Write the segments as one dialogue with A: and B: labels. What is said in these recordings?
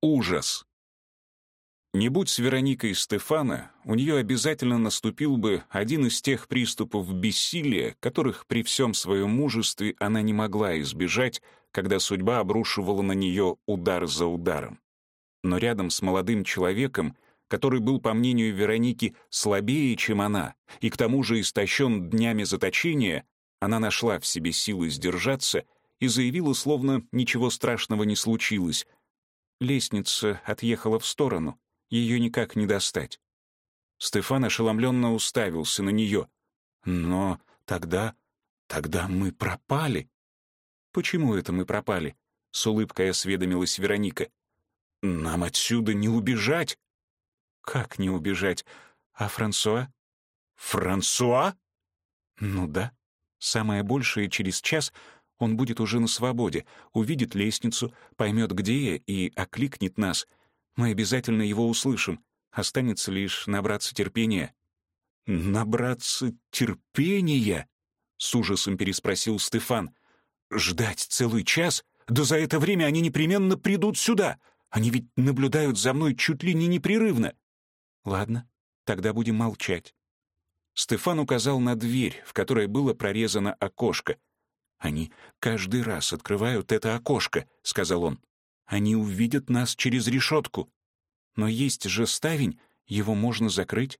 A: Ужас. Не будь с Вероникой Стефана, у нее обязательно наступил бы один из тех приступов бессилия, которых при всем своем мужестве она не могла избежать, когда судьба обрушивала на нее удар за ударом. Но рядом с молодым человеком, который был, по мнению Вероники, слабее, чем она, и к тому же истощен днями заточения, она нашла в себе силы сдержаться и заявила, словно ничего страшного не случилось, Лестница отъехала в сторону, ее никак не достать. Стефан ошеломленно уставился на нее. «Но тогда... тогда мы пропали». «Почему это мы пропали?» — с улыбкой осведомилась Вероника. «Нам отсюда не убежать». «Как не убежать? А Франсуа?» «Франсуа?» «Ну да. Самое большее через час он будет уже на свободе, увидит лестницу, поймет, где я, и окликнет нас. Мы обязательно его услышим. Останется лишь набраться терпения». «Набраться терпения?» — с ужасом переспросил Стефан. «Ждать целый час? Да за это время они непременно придут сюда. Они ведь наблюдают за мной чуть ли не непрерывно». «Ладно, тогда будем молчать». Стефан указал на дверь, в которой было прорезано окошко — «Они каждый раз открывают это окошко», — сказал он. «Они увидят нас через решетку. Но есть же ставень, его можно закрыть».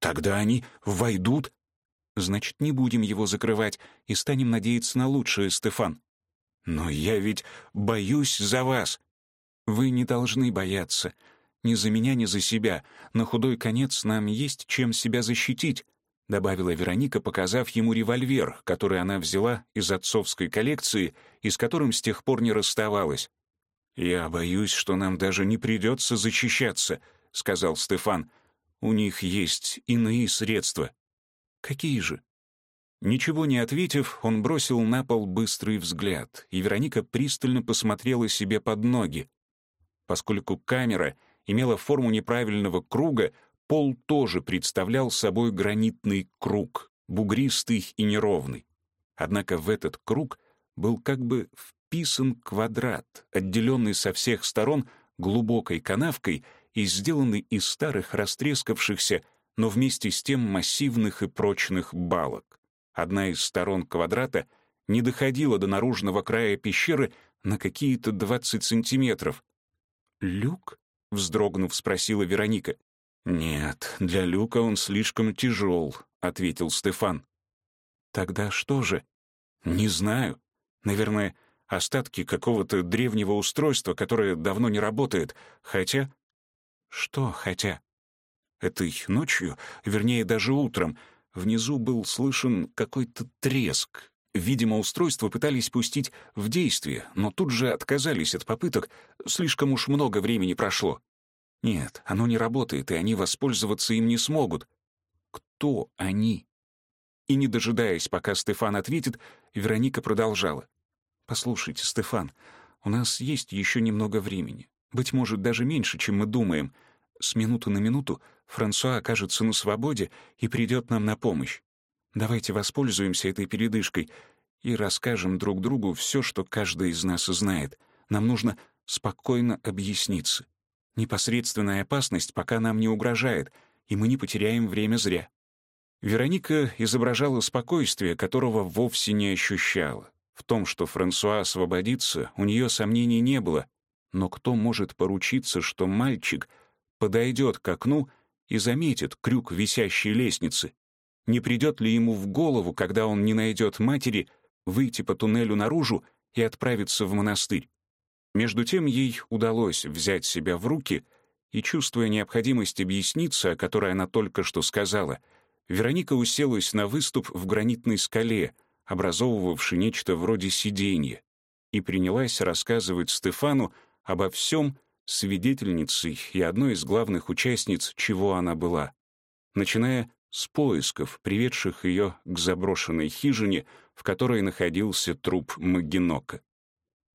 A: «Тогда они войдут». «Значит, не будем его закрывать и станем надеяться на лучшее, Стефан». «Но я ведь боюсь за вас». «Вы не должны бояться. Ни за меня, ни за себя. На худой конец нам есть чем себя защитить добавила Вероника, показав ему револьвер, который она взяла из отцовской коллекции и с которым с тех пор не расставалась. «Я боюсь, что нам даже не придется защищаться», — сказал Стефан. «У них есть иные средства». «Какие же?» Ничего не ответив, он бросил на пол быстрый взгляд, и Вероника пристально посмотрела себе под ноги. Поскольку камера имела форму неправильного круга, Пол тоже представлял собой гранитный круг, бугристый и неровный. Однако в этот круг был как бы вписан квадрат, отделенный со всех сторон глубокой канавкой и сделанный из старых растрескавшихся, но вместе с тем массивных и прочных балок. Одна из сторон квадрата не доходила до наружного края пещеры на какие-то 20 сантиметров. «Люк?» — вздрогнув, спросила Вероника. «Нет, для люка он слишком тяжел», — ответил Стефан. «Тогда что же?» «Не знаю. Наверное, остатки какого-то древнего устройства, которое давно не работает. Хотя...» «Что «хотя»?» Этой ночью, вернее, даже утром, внизу был слышен какой-то треск. Видимо, устройство пытались пустить в действие, но тут же отказались от попыток, слишком уж много времени прошло. Нет, оно не работает, и они воспользоваться им не смогут. Кто они? И не дожидаясь, пока Стефан ответит, Вероника продолжала. «Послушайте, Стефан, у нас есть еще немного времени. Быть может, даже меньше, чем мы думаем. С минуты на минуту Франсуа окажется на свободе и придет нам на помощь. Давайте воспользуемся этой передышкой и расскажем друг другу все, что каждый из нас знает. Нам нужно спокойно объясниться. Непосредственная опасность пока нам не угрожает, и мы не потеряем время зря. Вероника изображала спокойствие, которого вовсе не ощущала. В том, что Франсуа освободится, у нее сомнений не было. Но кто может поручиться, что мальчик подойдет к окну и заметит крюк висящей лестницы? Не придет ли ему в голову, когда он не найдет матери, выйти по туннелю наружу и отправиться в монастырь? Между тем ей удалось взять себя в руки, и, чувствуя необходимость объясниться, о которой она только что сказала, Вероника уселась на выступ в гранитной скале, образовывавший нечто вроде сиденья, и принялась рассказывать Стефану обо всем свидетельницей и одной из главных участниц, чего она была, начиная с поисков, приведших ее к заброшенной хижине, в которой находился труп Магинока.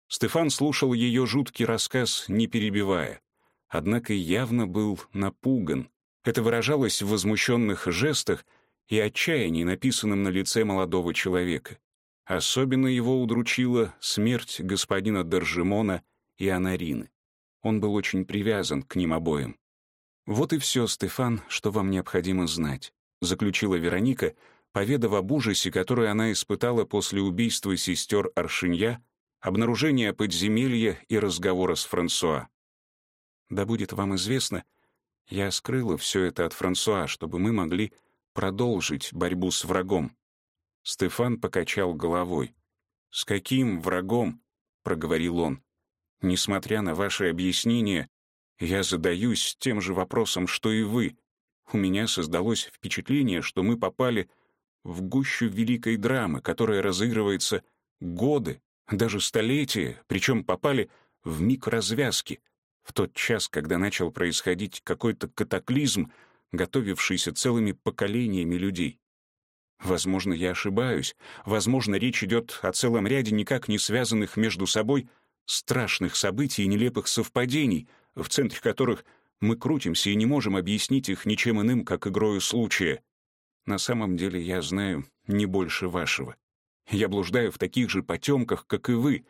A: Стефан слушал ее жуткий рассказ, не перебивая, однако явно был напуган. Это выражалось в возмущенных жестах и отчаянии, написанном на лице молодого человека. Особенно его удручила смерть господина Доржемона и Анарины. Он был очень привязан к ним обоим. «Вот и все, Стефан, что вам необходимо знать», — заключила Вероника, поведав об ужасе, который она испытала после убийства сестер Аршинья, обнаружения подземелья и разговора с Франсуа. «Да будет вам известно, я скрыла все это от Франсуа, чтобы мы могли продолжить борьбу с врагом». Стефан покачал головой. «С каким врагом?» — проговорил он. «Несмотря на ваши объяснения, я задаюсь тем же вопросом, что и вы. У меня создалось впечатление, что мы попали в гущу великой драмы, которая разыгрывается годы, даже столетия, причем попали в миг развязки, в тот час, когда начал происходить какой-то катаклизм, готовившийся целыми поколениями людей. Возможно, я ошибаюсь. Возможно, речь идет о целом ряде никак не связанных между собой страшных событий и нелепых совпадений, в центре которых мы крутимся и не можем объяснить их ничем иным, как игрою случая. На самом деле я знаю не больше вашего. Я блуждаю в таких же потемках, как и вы.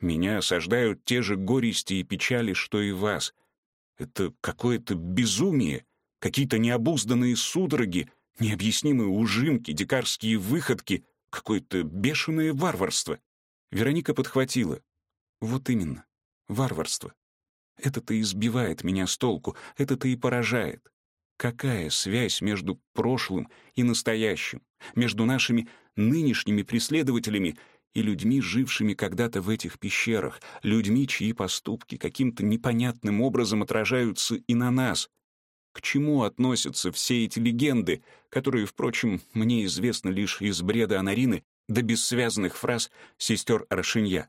A: Меня осаждают те же горести и печали, что и вас. Это какое-то безумие, какие-то необузданные судороги, необъяснимые ужимки, дикарские выходки, какое-то бешеное варварство. Вероника подхватила. Вот именно, варварство. Это-то избивает меня с толку, это-то и поражает. Какая связь между прошлым и настоящим, между нашими нынешними преследователями и людьми, жившими когда-то в этих пещерах, людьми, чьи поступки каким-то непонятным образом отражаются и на нас? К чему относятся все эти легенды, которые, впрочем, мне известны лишь из бреда Анарины до бессвязных фраз сестер Аршинья?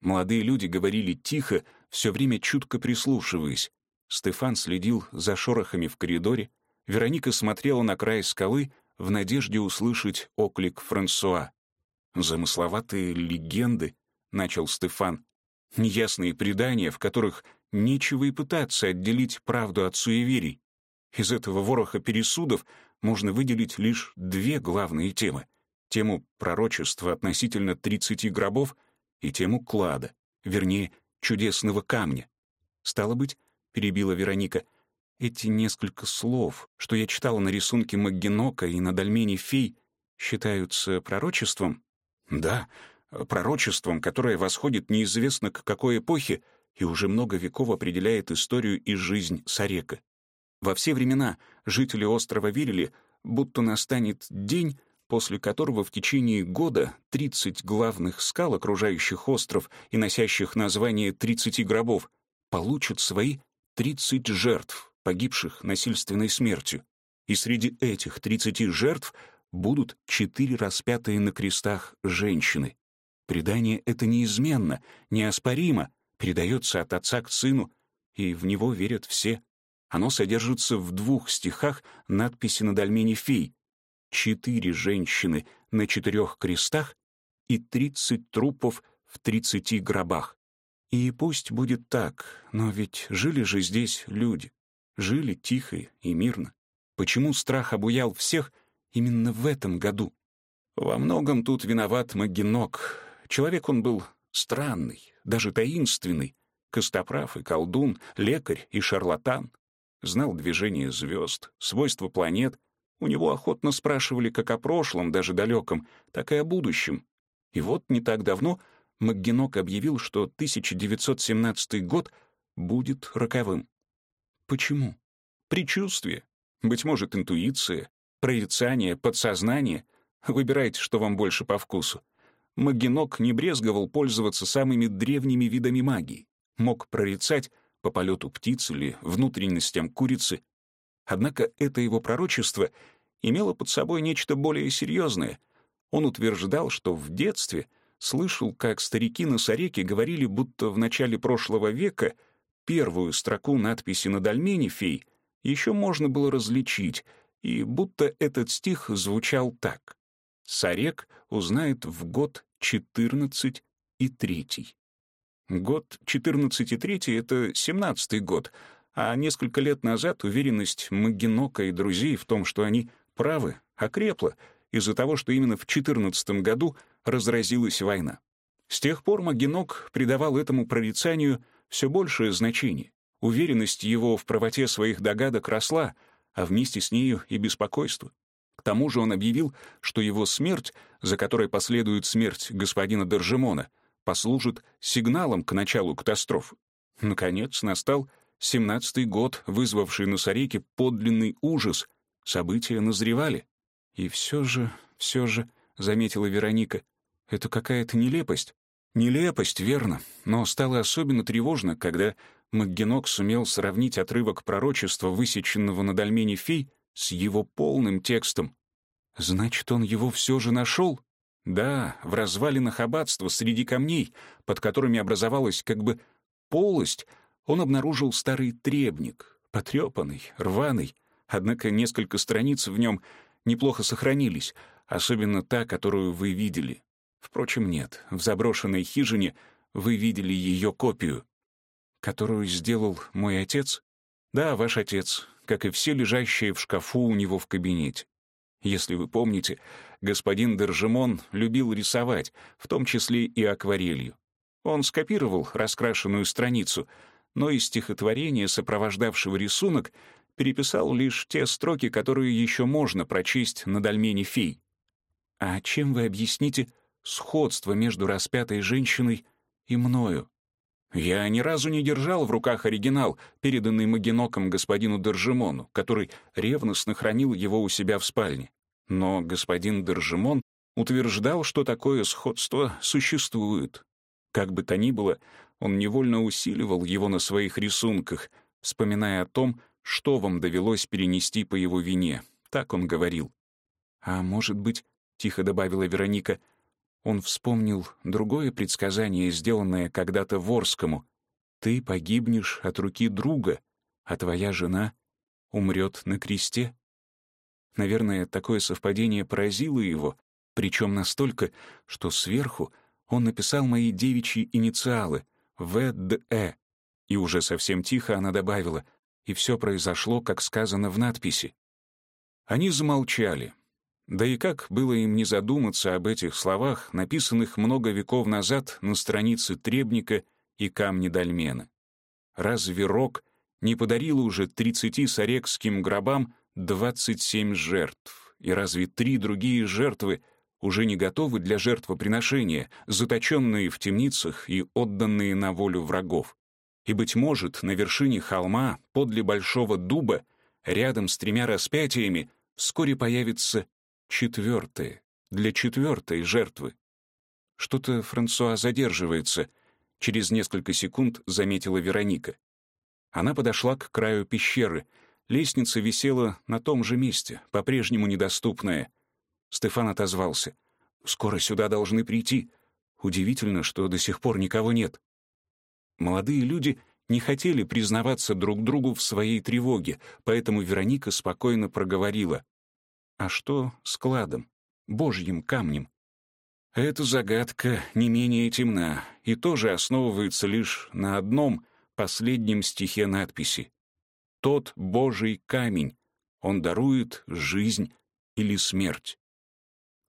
A: Молодые люди говорили тихо, все время чутко прислушиваясь. Стефан следил за шорохами в коридоре, Вероника смотрела на край скалы в надежде услышать оклик Франсуа. «Замысловатые легенды», — начал Стефан, «неясные предания, в которых нечего и пытаться отделить правду от суеверий. Из этого вороха пересудов можно выделить лишь две главные темы — тему пророчества относительно тридцати гробов и тему клада, вернее, чудесного камня. Стало быть, перебила Вероника, эти несколько слов, что я читала на рисунке Маггенока и на дольмене фей, считаются пророчеством? Да, пророчеством, которое восходит неизвестно к какой эпохе и уже много веков определяет историю и жизнь Сарека. Во все времена жители острова верили, будто настанет день, после которого в течение года 30 главных скал, окружающих остров и носящих название 30 гробов, получат свои 30 жертв, погибших насильственной смертью. И среди этих 30 жертв будут четыре распятые на крестах женщины. Предание это неизменно, неоспоримо, передается от отца к сыну, и в него верят все. Оно содержится в двух стихах надписи на дольмене фей четыре женщины на четырех крестах и тридцать трупов в тридцати гробах. И пусть будет так, но ведь жили же здесь люди. Жили тихо и мирно. Почему страх обуял всех именно в этом году? Во многом тут виноват Магинок. Человек он был странный, даже таинственный. Костоправ и колдун, лекарь и шарлатан. Знал движение звезд, свойства планет — у него охотно спрашивали как о прошлом, даже далеком, так и о будущем. И вот не так давно МакГенок объявил, что 1917 год будет роковым. Почему? Предчувствие. Быть может, интуиция, прорицание, подсознание. Выбирайте, что вам больше по вкусу. Магинок не брезговал пользоваться самыми древними видами магии. Мог прорицать по полету птиц или внутренностям курицы. Однако это его пророчество имело под собой нечто более серьезное. Он утверждал, что в детстве слышал, как старики на Сареке говорили, будто в начале прошлого века первую строку надписи на дольмене фей еще можно было различить, и будто этот стих звучал так. «Сарек узнает в год четырнадцать и третий». Год четырнадцать и третий — это семнадцатый год, а несколько лет назад уверенность Магинока и друзей в том, что они правы, окрепла из-за того, что именно в 14 году разразилась война. С тех пор Магинок придавал этому прорицанию все большее значение. Уверенность его в правоте своих догадок росла, а вместе с нею и беспокойство. К тому же он объявил, что его смерть, за которой последует смерть господина Держимона, послужит сигналом к началу катастрофы. Наконец настал семнадцатый год, вызвавший на Сареке подлинный ужас. События назревали. И все же, все же, — заметила Вероника, — это какая-то нелепость. Нелепость, верно, но стало особенно тревожно, когда МакГенок сумел сравнить отрывок пророчества, высеченного на дольмене фей, с его полным текстом. Значит, он его все же нашел? Да, в развалинах аббатства среди камней, под которыми образовалась как бы полость, он обнаружил старый требник, потрепанный, рваный, однако несколько страниц в нем неплохо сохранились, особенно та, которую вы видели. Впрочем, нет, в заброшенной хижине вы видели ее копию. Которую сделал мой отец? Да, ваш отец, как и все лежащие в шкафу у него в кабинете. Если вы помните, господин Держимон любил рисовать, в том числе и акварелью. Он скопировал раскрашенную страницу, но из стихотворения, сопровождавшего рисунок, переписал лишь те строки, которые еще можно прочесть на дольмене фей. А чем вы объясните сходство между распятой женщиной и мною? Я ни разу не держал в руках оригинал, переданный Магиноком господину Держимону, который ревностно хранил его у себя в спальне. Но господин Держимон утверждал, что такое сходство существует. Как бы то ни было, он невольно усиливал его на своих рисунках, вспоминая о том, что вам довелось перенести по его вине. Так он говорил. «А может быть, — тихо добавила Вероника, — он вспомнил другое предсказание, сделанное когда-то Ворскому. «Ты погибнешь от руки друга, а твоя жена умрет на кресте». Наверное, такое совпадение поразило его, причем настолько, что сверху он написал мои девичьи инициалы — ВДЭ. И уже совсем тихо она добавила, и все произошло, как сказано в надписи. Они замолчали, да и как было им не задуматься об этих словах, написанных много веков назад на странице Требника и камни Дальмена? Разве Рок не подарил уже тридцати сарекским гробам двадцать семь жертв? И разве три другие жертвы уже не готовы для жертвоприношения, заточенные в темницах и отданные на волю врагов? И, быть может, на вершине холма, подле большого дуба, рядом с тремя распятиями, вскоре появится четвертое, для четвертой жертвы. Что-то Франсуа задерживается, через несколько секунд заметила Вероника. Она подошла к краю пещеры. Лестница висела на том же месте, по-прежнему недоступная. Стефан отозвался. «Скоро сюда должны прийти. Удивительно, что до сих пор никого нет». Молодые люди не хотели признаваться друг другу в своей тревоге, поэтому Вероника спокойно проговорила. А что с кладом, божьим камнем? Эта загадка не менее темна и тоже основывается лишь на одном последнем стихе надписи. «Тот божий камень, он дарует жизнь или смерть».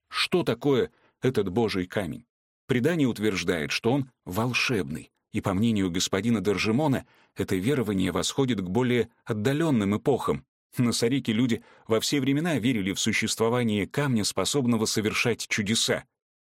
A: Что такое этот божий камень? Предание утверждает, что он волшебный, и, по мнению господина Держимона, это верование восходит к более отдаленным эпохам, на Сарике люди во все времена верили в существование камня, способного совершать чудеса.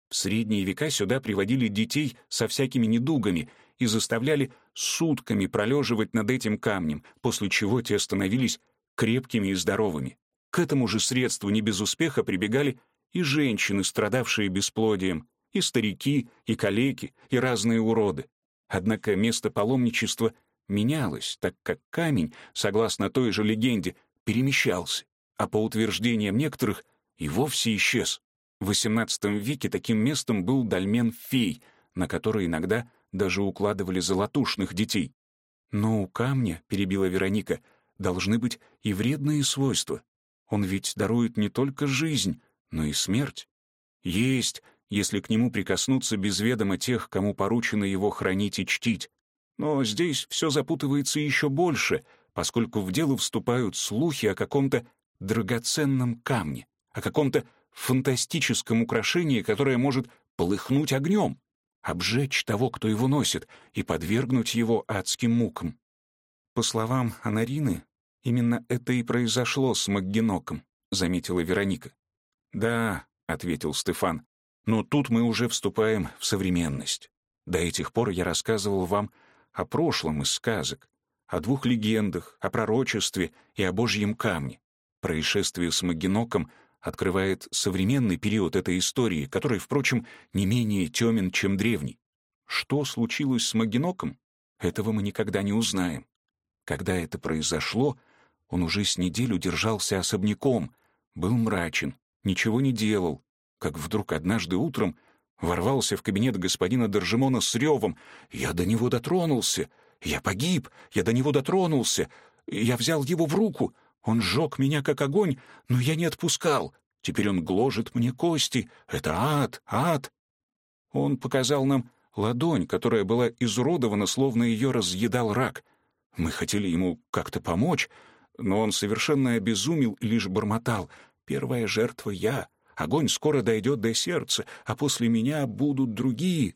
A: В средние века сюда приводили детей со всякими недугами и заставляли сутками пролеживать над этим камнем, после чего те становились крепкими и здоровыми. К этому же средству не без успеха прибегали и женщины, страдавшие бесплодием, и старики, и калеки, и разные уроды. Однако место паломничества менялось, так как камень, согласно той же легенде, перемещался, а по утверждениям некоторых и вовсе исчез. В XVIII веке таким местом был дольмен фей, на который иногда даже укладывали золотушных детей. Но у камня, перебила Вероника, должны быть и вредные свойства. Он ведь дарует не только жизнь, но и смерть. Есть, если к нему прикоснуться без ведома тех, кому поручено его хранить и чтить. Но здесь все запутывается еще больше — поскольку в дело вступают слухи о каком-то драгоценном камне, о каком-то фантастическом украшении, которое может полыхнуть огнем. обжечь того, кто его носит, и подвергнуть его адским мукам. По словам Анарины, именно это и произошло с Макгеноком, заметила Вероника. Да, ответил Стефан, но тут мы уже вступаем в современность. До этих пор я рассказывал вам о прошлом из сказок, о двух легендах, о пророчестве и о Божьем камне. Происшествие с Магиноком открывает современный период этой истории, который, впрочем, не менее темен, чем древний. Что случилось с Магиноком? Этого мы никогда не узнаем. Когда это произошло, он уже с неделю держался особняком, был мрачен, ничего не делал, как вдруг однажды утром ворвался в кабинет господина Держимона с ревом. «Я до него дотронулся! Я погиб! Я до него дотронулся! Я взял его в руку! Он сжег меня, как огонь, но я не отпускал! Теперь он гложет мне кости! Это ад! Ад!» Он показал нам ладонь, которая была изуродована, словно ее разъедал рак. Мы хотели ему как-то помочь, но он совершенно обезумел и лишь бормотал. «Первая жертва я!» Огонь скоро дойдет до сердца, а после меня будут другие.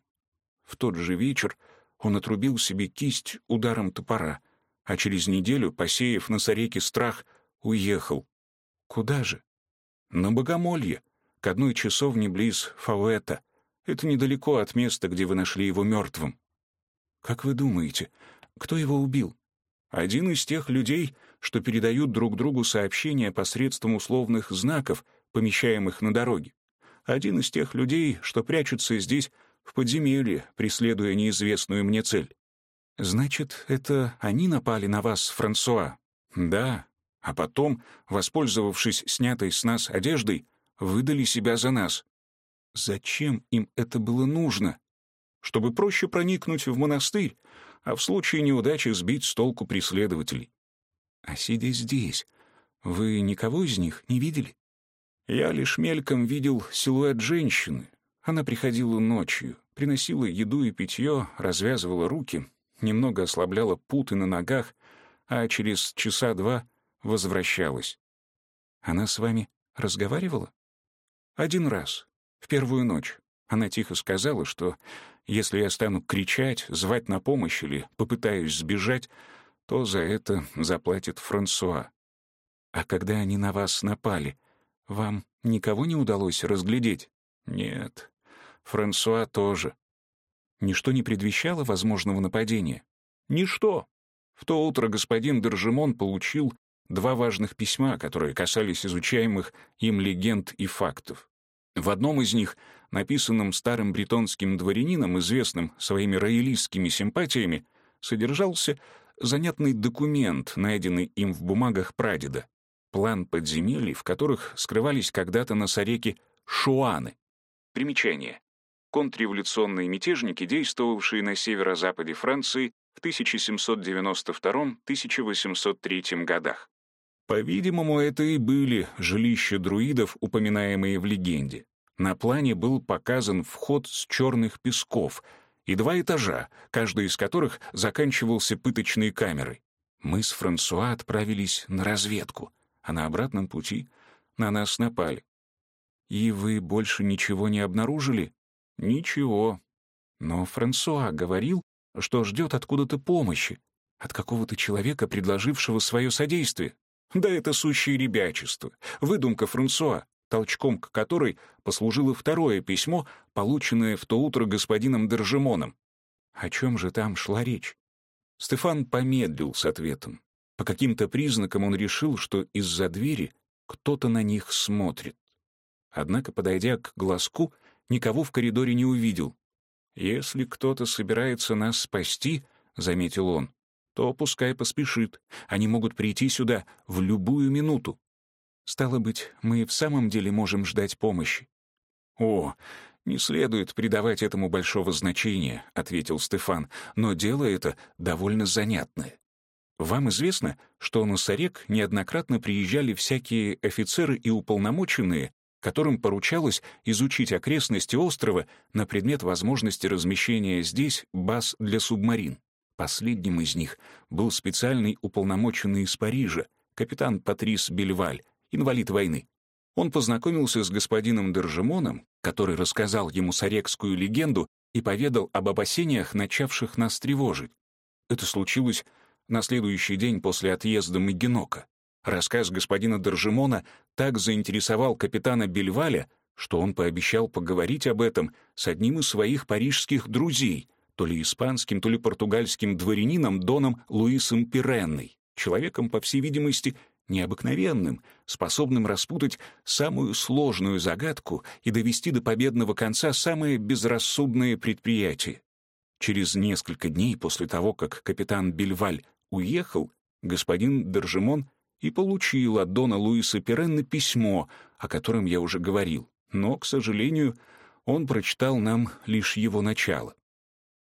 A: В тот же вечер он отрубил себе кисть ударом топора, а через неделю, посеяв на Сареке страх, уехал. Куда же? На Богомолье, к одной часовне близ Фауэта. Это недалеко от места, где вы нашли его мертвым. Как вы думаете, кто его убил? Один из тех людей, что передают друг другу сообщения посредством условных знаков — помещаемых на дороге. Один из тех людей, что прячутся здесь, в подземелье, преследуя неизвестную мне цель. Значит, это они напали на вас, Франсуа? Да. А потом, воспользовавшись снятой с нас одеждой, выдали себя за нас. Зачем им это было нужно? Чтобы проще проникнуть в монастырь, а в случае неудачи сбить с толку преследователей. А сидя здесь, вы никого из них не видели? Я лишь мельком видел силуэт женщины. Она приходила ночью, приносила еду и питье, развязывала руки, немного ослабляла путы на ногах, а через часа два возвращалась. Она с вами разговаривала? Один раз, в первую ночь. Она тихо сказала, что если я стану кричать, звать на помощь или попытаюсь сбежать, то за это заплатит Франсуа. А когда они на вас напали — вам никого не удалось разглядеть? Нет. Франсуа тоже. Ничто не предвещало возможного нападения? Ничто. В то утро господин Держимон получил два важных письма, которые касались изучаемых им легенд и фактов. В одном из них, написанном старым бретонским дворянином, известным своими роялистскими симпатиями, содержался занятный документ, найденный им в бумагах прадеда план подземелий, в которых скрывались когда-то на Сареке шуаны. Примечание. Контрреволюционные мятежники, действовавшие на северо-западе Франции в 1792-1803 годах. По-видимому, это и были жилища друидов, упоминаемые в легенде. На плане был показан вход с черных песков и два этажа, каждый из которых заканчивался пыточной камерой. Мы с Франсуа отправились на разведку — а на обратном пути на нас напали. И вы больше ничего не обнаружили? Ничего. Но Франсуа говорил, что ждет откуда-то помощи, от какого-то человека, предложившего свое содействие. Да это сущее ребячество, выдумка Франсуа, толчком к которой послужило второе письмо, полученное в то утро господином Держимоном. О чем же там шла речь? Стефан помедлил с ответом. По каким-то признакам он решил, что из-за двери кто-то на них смотрит. Однако, подойдя к глазку, никого в коридоре не увидел. «Если кто-то собирается нас спасти», — заметил он, — «то пускай поспешит. Они могут прийти сюда в любую минуту». «Стало быть, мы в самом деле можем ждать помощи». «О, не следует придавать этому большого значения», — ответил Стефан, «но дело это довольно занятное. Вам известно, что на Сарек неоднократно приезжали всякие офицеры и уполномоченные, которым поручалось изучить окрестности острова на предмет возможности размещения здесь баз для субмарин. Последним из них был специальный уполномоченный из Парижа, капитан Патрис Бельваль, инвалид войны. Он познакомился с господином Держимоном, который рассказал ему сарекскую легенду и поведал об опасениях, начавших нас тревожить. Это случилось на следующий день после отъезда Магенока. Рассказ господина Доржимона так заинтересовал капитана Бельваля, что он пообещал поговорить об этом с одним из своих парижских друзей, то ли испанским, то ли португальским дворянином Доном Луисом Пиренной, человеком, по всей видимости, необыкновенным, способным распутать самую сложную загадку и довести до победного конца самое безрассудное предприятие. Через несколько дней после того, как капитан Бельваль уехал, господин Держимон и получил от Дона Луиса Перенна письмо, о котором я уже говорил, но, к сожалению, он прочитал нам лишь его начало.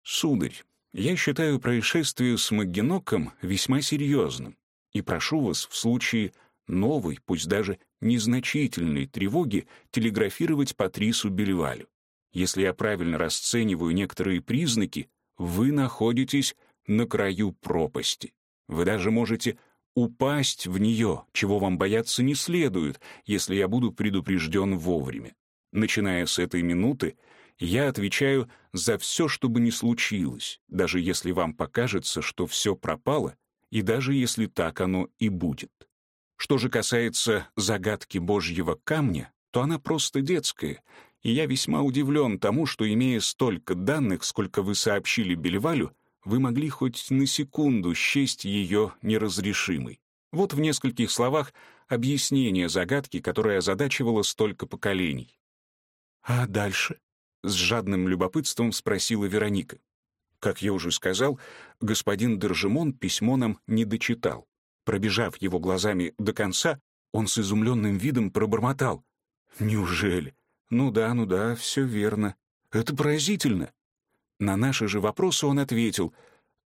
A: «Сударь, я считаю происшествие с Магеноком весьма серьезным и прошу вас в случае новой, пусть даже незначительной тревоги телеграфировать Патрису Бельвалю. Если я правильно расцениваю некоторые признаки, вы находитесь на краю пропасти. Вы даже можете упасть в нее, чего вам бояться не следует, если я буду предупрежден вовремя. Начиная с этой минуты, я отвечаю за все, что бы ни случилось, даже если вам покажется, что все пропало, и даже если так оно и будет. Что же касается загадки Божьего камня, то она просто детская, и я весьма удивлен тому, что, имея столько данных, сколько вы сообщили Бельвалю, вы могли хоть на секунду счесть ее неразрешимой. Вот в нескольких словах объяснение загадки, которая озадачивала столько поколений. «А дальше?» — с жадным любопытством спросила Вероника. Как я уже сказал, господин Держимон письмо нам не дочитал. Пробежав его глазами до конца, он с изумленным видом пробормотал. «Неужели? Ну да, ну да, все верно. Это поразительно. На наши же вопросы он ответил,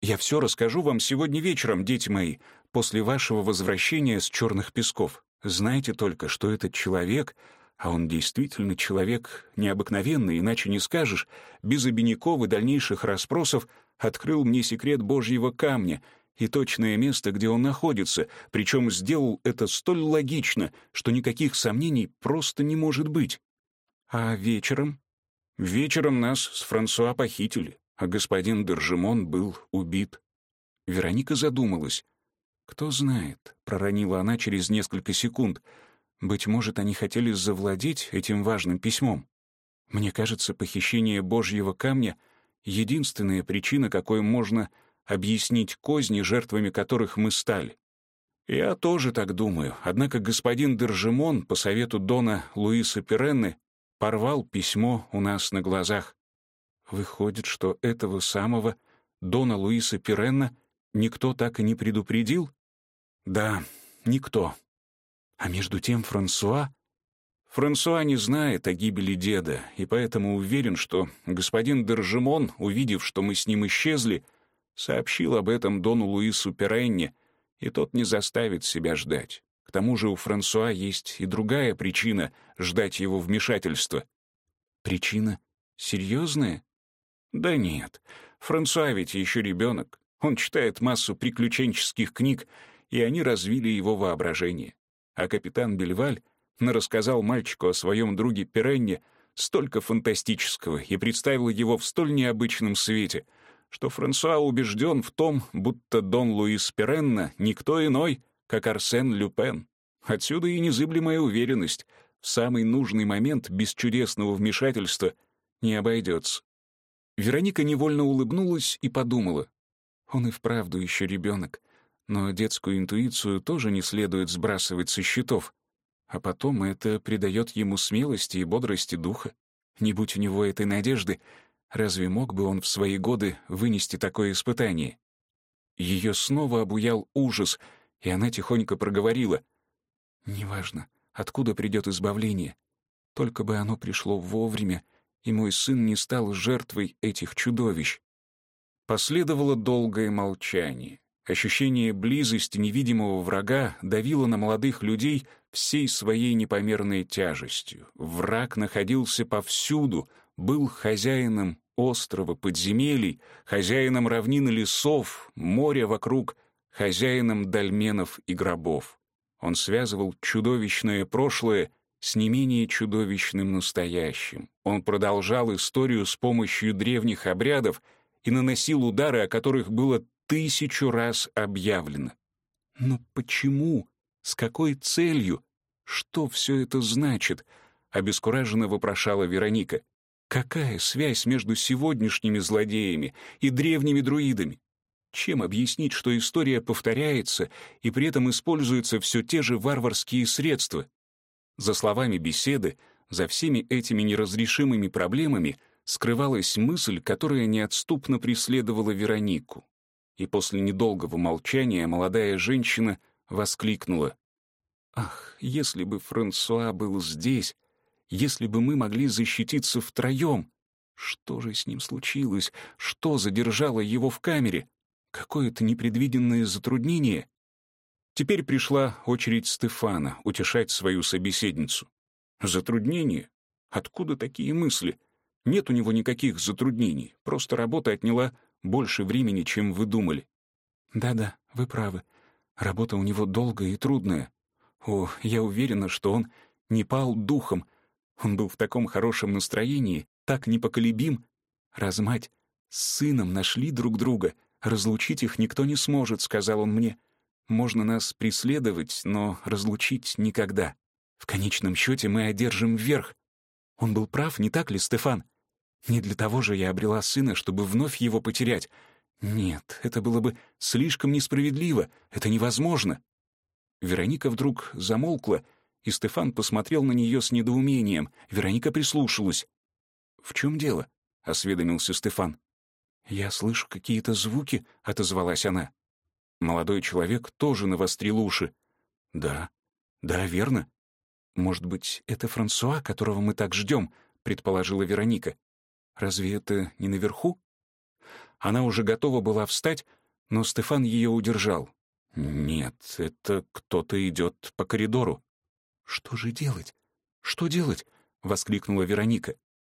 A: «Я все расскажу вам сегодня вечером, дети мои, после вашего возвращения с Черных Песков. Знайте только, что этот человек, а он действительно человек необыкновенный, иначе не скажешь, без обиняков и дальнейших расспросов открыл мне секрет Божьего камня и точное место, где он находится, причем сделал это столь логично, что никаких сомнений просто не может быть. А вечером Вечером нас с Франсуа похитили, а господин Держимон был убит. Вероника задумалась. «Кто знает», — проронила она через несколько секунд, «быть может, они хотели завладеть этим важным письмом. Мне кажется, похищение Божьего камня — единственная причина, какой можно объяснить козни, жертвами которых мы стали. Я тоже так думаю, однако господин Держимон, по совету Дона Луиса Пиренны, порвал письмо у нас на глазах. Выходит, что этого самого Дона Луиса Пиренна никто так и не предупредил? Да, никто. А между тем Франсуа... Франсуа не знает о гибели деда, и поэтому уверен, что господин Держимон, увидев, что мы с ним исчезли, сообщил об этом Дону Луису Перенне, и тот не заставит себя ждать тому же у Франсуа есть и другая причина ждать его вмешательства. Причина серьезная? Да нет. Франсуа ведь еще ребенок. Он читает массу приключенческих книг, и они развили его воображение. А капитан Бельваль нарассказал мальчику о своем друге Перенне столько фантастического и представил его в столь необычном свете, что Франсуа убежден в том, будто Дон Луис Перенна никто иной — как Арсен Люпен. Отсюда и незыблемая уверенность. В самый нужный момент без чудесного вмешательства не обойдется. Вероника невольно улыбнулась и подумала. Он и вправду еще ребенок, но детскую интуицию тоже не следует сбрасывать со счетов. А потом это придает ему смелости и бодрости духа. Не будь у него этой надежды, разве мог бы он в свои годы вынести такое испытание? Ее снова обуял ужас — и она тихонько проговорила. «Неважно, откуда придет избавление. Только бы оно пришло вовремя, и мой сын не стал жертвой этих чудовищ». Последовало долгое молчание. Ощущение близости невидимого врага давило на молодых людей всей своей непомерной тяжестью. Враг находился повсюду, был хозяином острова, подземелий, хозяином равнины лесов, моря вокруг, хозяином дольменов и гробов. Он связывал чудовищное прошлое с не менее чудовищным настоящим. Он продолжал историю с помощью древних обрядов и наносил удары, о которых было тысячу раз объявлено. Но почему? С какой целью? Что все это значит? Обескураженно вопрошала Вероника. Какая связь между сегодняшними злодеями и древними друидами? Чем объяснить, что история повторяется и при этом используются все те же варварские средства? За словами беседы, за всеми этими неразрешимыми проблемами скрывалась мысль, которая неотступно преследовала Веронику. И после недолгого молчания молодая женщина воскликнула. «Ах, если бы Франсуа был здесь, если бы мы могли защититься втроем! Что же с ним случилось? Что задержало его в камере? Какое-то непредвиденное затруднение?» Теперь пришла очередь Стефана утешать свою собеседницу. Затруднение? Откуда такие мысли? Нет у него никаких затруднений, просто работа отняла больше времени, чем вы думали. Да-да, вы правы. Работа у него долгая и трудная. О, я уверена, что он не пал духом. Он был в таком хорошем настроении, так непоколебим. Раз мать с сыном нашли друг друга, разлучить их никто не сможет, сказал он мне. Можно нас преследовать, но разлучить никогда. В конечном счете мы одержим верх. Он был прав, не так ли, Стефан? Не для того же я обрела сына, чтобы вновь его потерять. Нет, это было бы слишком несправедливо, это невозможно. Вероника вдруг замолкла, и Стефан посмотрел на нее с недоумением. Вероника прислушалась. «В чем дело?» — осведомился Стефан. «Я слышу какие-то звуки», — отозвалась она. Молодой человек тоже навострил уши. «Да, да, верно. Может быть, это Франсуа, которого мы так ждем?» — предположила Вероника. «Разве это не наверху?» Она уже готова была встать, но Стефан ее удержал. «Нет, это кто-то идет по коридору». «Что же делать? Что делать?» — воскликнула Вероника.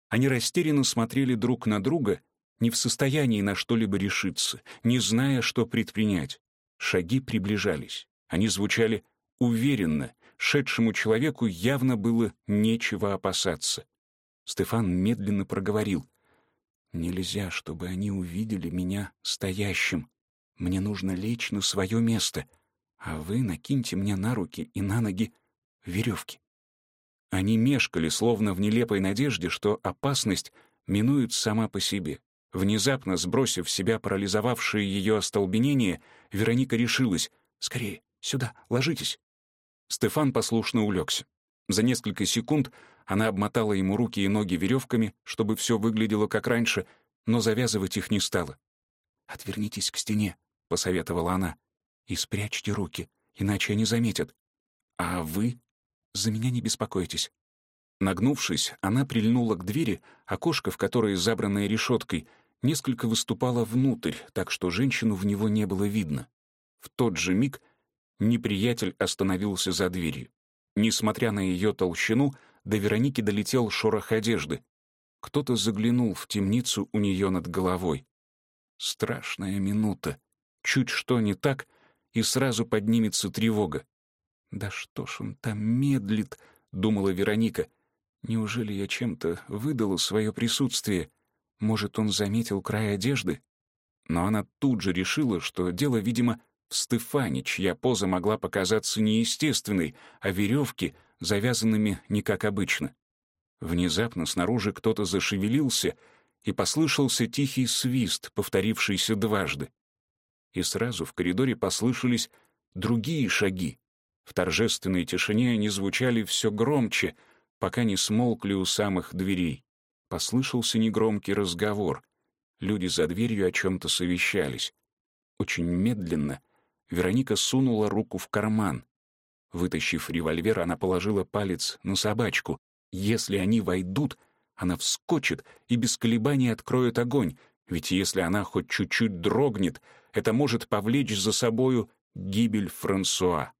A: Они растерянно смотрели друг на друга, не в состоянии на что-либо решиться, не зная, что предпринять. Шаги приближались. Они звучали уверенно. Шедшему человеку явно было нечего опасаться. Стефан медленно проговорил. «Нельзя, чтобы они увидели меня стоящим. Мне нужно лечь на свое место, а вы накиньте мне на руки и на ноги веревки». Они мешкали, словно в нелепой надежде, что опасность минует сама по себе. Внезапно сбросив в себя парализовавшее ее остолбенение, Вероника решилась. «Скорее, сюда, ложитесь». Стефан послушно улегся. За несколько секунд она обмотала ему руки и ноги веревками, чтобы все выглядело как раньше, но завязывать их не стала. «Отвернитесь к стене», — посоветовала она, — «и спрячьте руки, иначе они заметят. А вы? За меня не беспокойтесь». Нагнувшись, она прильнула к двери, окошко в которой, забранное решеткой, несколько выступало внутрь, так что женщину в него не было видно. В тот же миг неприятель остановился за дверью. Несмотря на ее толщину, до Вероники долетел шорох одежды. Кто-то заглянул в темницу у нее над головой. Страшная минута. Чуть что не так, и сразу поднимется тревога. «Да что ж он там медлит?» — думала Вероника. «Неужели я чем-то выдала свое присутствие?» Может, он заметил край одежды? Но она тут же решила, что дело, видимо, в Стефане, чья поза могла показаться неестественной, а веревки завязанными не как обычно. Внезапно снаружи кто-то зашевелился, и послышался тихий свист, повторившийся дважды. И сразу в коридоре послышались другие шаги. В торжественной тишине они звучали все громче, пока не смолкли у самых дверей. Послышался негромкий разговор. Люди за дверью о чем-то совещались. Очень медленно Вероника сунула руку в карман. Вытащив револьвер, она положила палец на собачку. Если они войдут, она вскочит и без колебаний откроет огонь, ведь если она хоть чуть-чуть дрогнет, это может повлечь за собою гибель Франсуа.